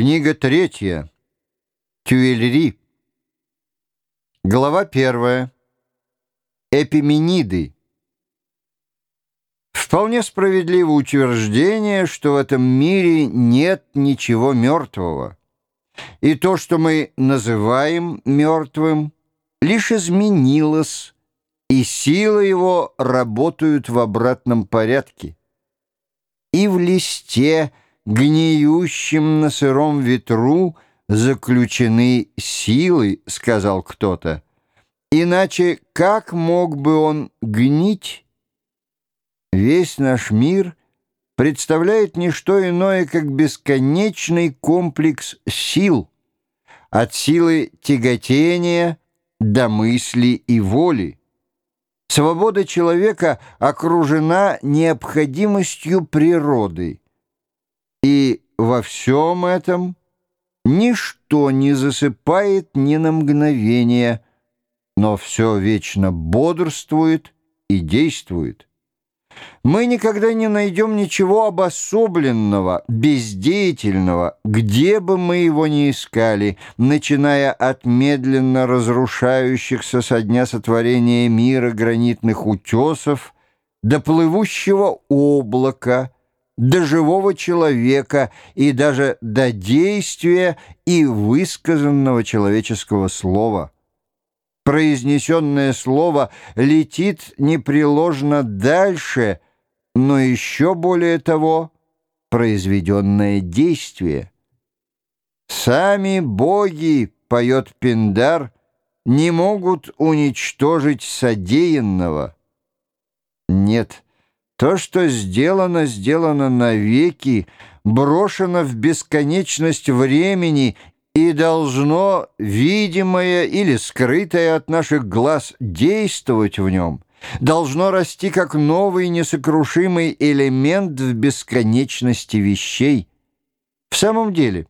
Книга третья. Тюэльри. Глава первая. Эпимениды. Вполне справедливо утверждение, что в этом мире нет ничего мертвого. И то, что мы называем мертвым, лишь изменилось, и силы его работают в обратном порядке. И в листе – гниющим на сыром ветру заключены силы, сказал кто-то. Иначе как мог бы он гнить? Весь наш мир представляет не что иное, как бесконечный комплекс сил, от силы тяготения до мысли и воли. Свобода человека окружена необходимостью природы, и во всем этом ничто не засыпает ни на мгновение, но все вечно бодрствует и действует. Мы никогда не найдем ничего обособленного, бездеятельного, где бы мы его ни искали, начиная от медленно разрушающихся со дня сотворения мира гранитных утесов до плывущего облака — до живого человека и даже до действия и высказанного человеческого слова. Произнесенное слово летит непреложно дальше, но еще более того, произведенное действие. «Сами боги, — поет Пиндар, — не могут уничтожить содеянного». Нет, — то, что сделано, сделано навеки, брошено в бесконечность времени и должно, видимое или скрытое от наших глаз, действовать в нем, должно расти как новый несокрушимый элемент в бесконечности вещей. В самом деле,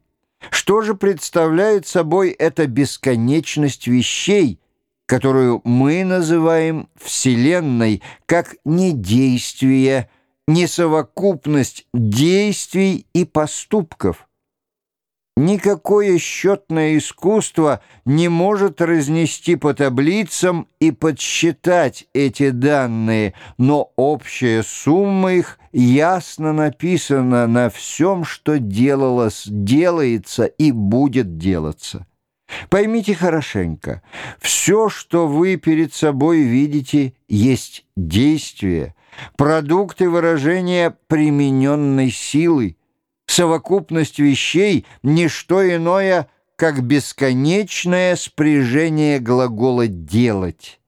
что же представляет собой эта бесконечность вещей – которую мы называем Вселенной, как недействие, несовокупность действий и поступков. Никакое счетное искусство не может разнести по таблицам и подсчитать эти данные, но общая сумма их ясно написана на всем, что делалось, делается и будет делаться. Поймите хорошенько, все, что вы перед собой видите, есть действие, продукты выражения примененной силы, совокупность вещей — не что иное, как бесконечное спряжение глагола «делать».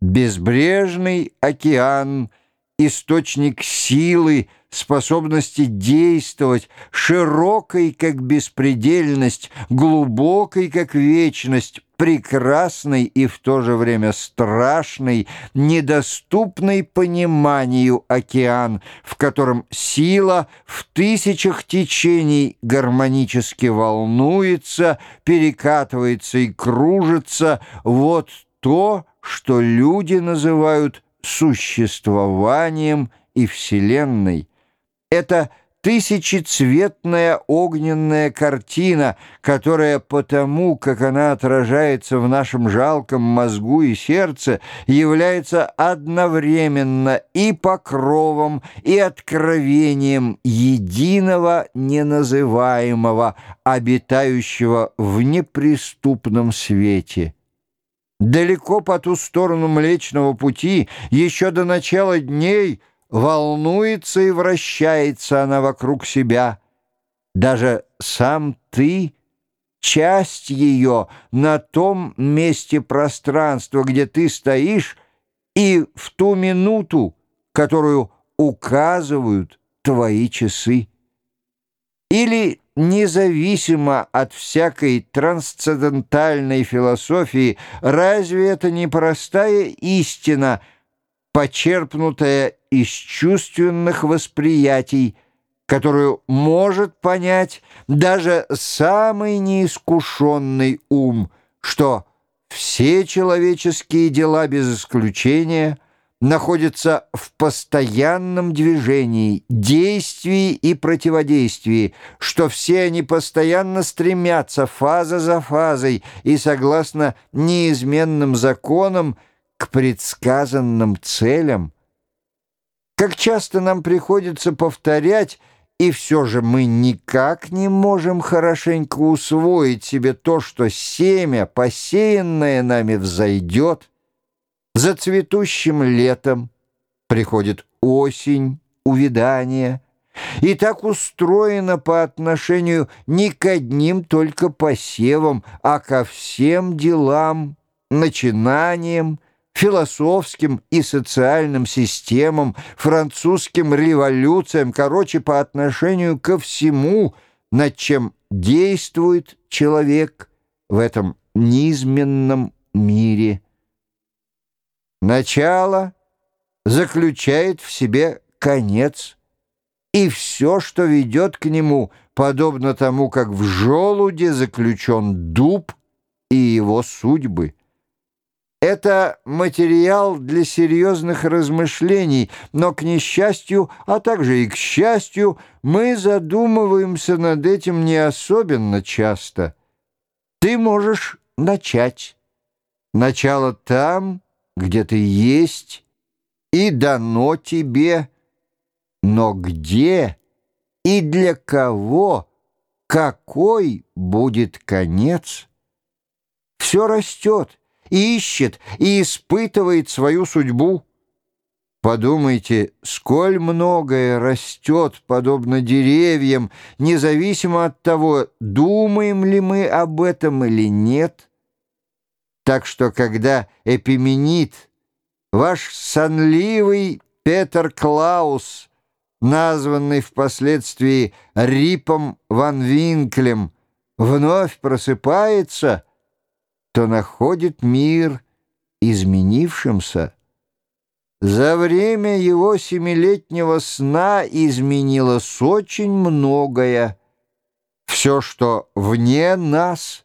Безбрежный океан — источник силы, способности действовать, широкой, как беспредельность, глубокой, как вечность, прекрасной и в то же время страшной, недоступной пониманию океан, в котором сила в тысячах течений гармонически волнуется, перекатывается и кружится, вот то, что люди называют существованием и Вселенной. Это тысячецветная огненная картина, которая потому, как она отражается в нашем жалком мозгу и сердце, является одновременно и покровом, и откровением единого неназываемого, обитающего в неприступном свете. Далеко по ту сторону Млечного Пути, еще до начала дней, волнуется и вращается она вокруг себя. Даже сам ты — часть ее на том месте пространства, где ты стоишь, и в ту минуту, которую указывают твои часы. Или независимо от всякой трансцендентальной философии, разве это не простая истина, почерпнутая из чувственных восприятий, которую может понять даже самый неискушенный ум, что все человеческие дела без исключения находится в постоянном движении, действии и противодействии, что все они постоянно стремятся фаза за фазой и согласно неизменным законам к предсказанным целям. Как часто нам приходится повторять, и все же мы никак не можем хорошенько усвоить себе то, что семя, посеянное нами, взойдет, за цветущим летом приходит осень, увядание, и так устроено по отношению не к одним только посевам, а ко всем делам, начинаниям, философским и социальным системам, французским революциям, короче, по отношению ко всему, над чем действует человек в этом низменном мире. Начало заключает в себе конец, и все, что ведет к нему, подобно тому, как в желуде заключен дуб и его судьбы. Это материал для серьезных размышлений, но, к несчастью, а также и к счастью, мы задумываемся над этим не особенно часто. Ты можешь начать. Начало там, где ты есть, и дано тебе, но где и для кого, какой будет конец? Все растет, ищет и испытывает свою судьбу. Подумайте, сколь многое растет, подобно деревьям, независимо от того, думаем ли мы об этом или нет. Так что, когда Эпименит, ваш сонливый Петер Клаус, названный впоследствии Рипом Ван Винклем, вновь просыпается — то находит мир изменившимся. За время его семилетнего сна изменилось очень многое. Все, что вне нас,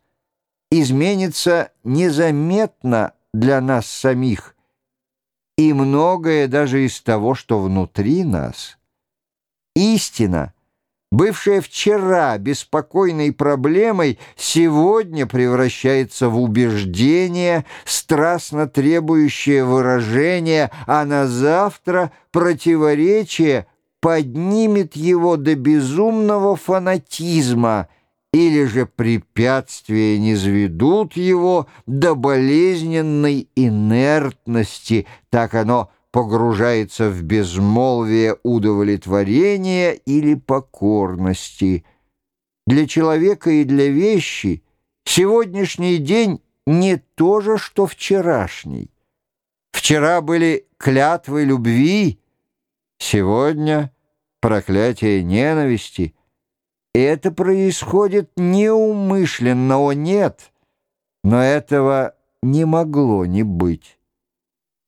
изменится незаметно для нас самих, и многое даже из того, что внутри нас. Истина — бывшая вчера беспокойной проблемой, сегодня превращается в убеждение, страстно требующее выражения, а на завтра противоречие поднимет его до безумного фанатизма или же препятствия не низведут его до болезненной инертности, так оно погружается в безмолвие удовлетворения или покорности. Для человека и для вещи сегодняшний день не то же, что вчерашний. Вчера были клятвы любви, сегодня проклятие ненависти. И это происходит неумышленно, о нет, но этого не могло не быть.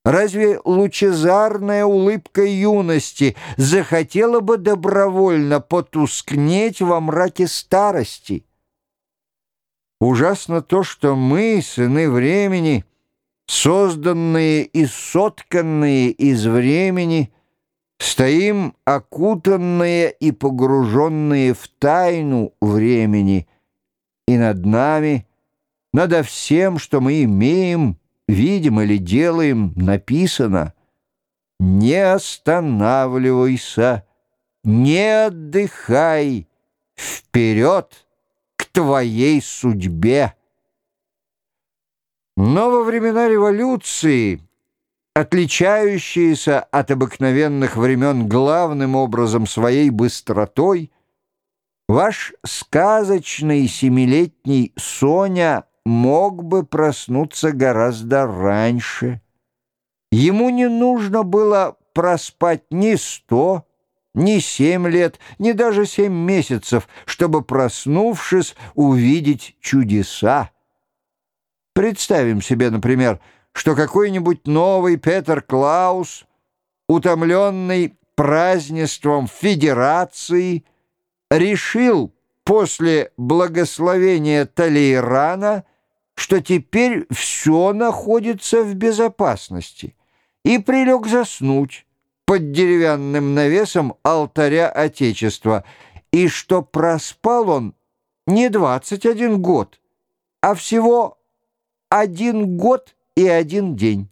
Разве лучезарная улыбка юности захотела бы добровольно потускнеть во мраке старости? Ужасно то, что мы, сыны времени, созданные и сотканные из времени, стоим окутанные и погруженные в тайну времени, и над нами, надо всем, что мы имеем, видим или делаем, написано «Не останавливайся, не отдыхай, вперед к твоей судьбе». Но во времена революции, отличающиеся от обыкновенных времен главным образом своей быстротой, ваш сказочный семилетний Соня – мог бы проснуться гораздо раньше. Ему не нужно было проспать ни сто, ни семь лет, ни даже семь месяцев, чтобы, проснувшись, увидеть чудеса. Представим себе, например, что какой-нибудь новый Петер Клаус, утомленный празднеством Федерации, решил после благословения Талейрана что теперь все находится в безопасности. и прилег заснуть под деревянным навесом алтаря Отечества, и что проспал он не 21 год, а всего один год и один день.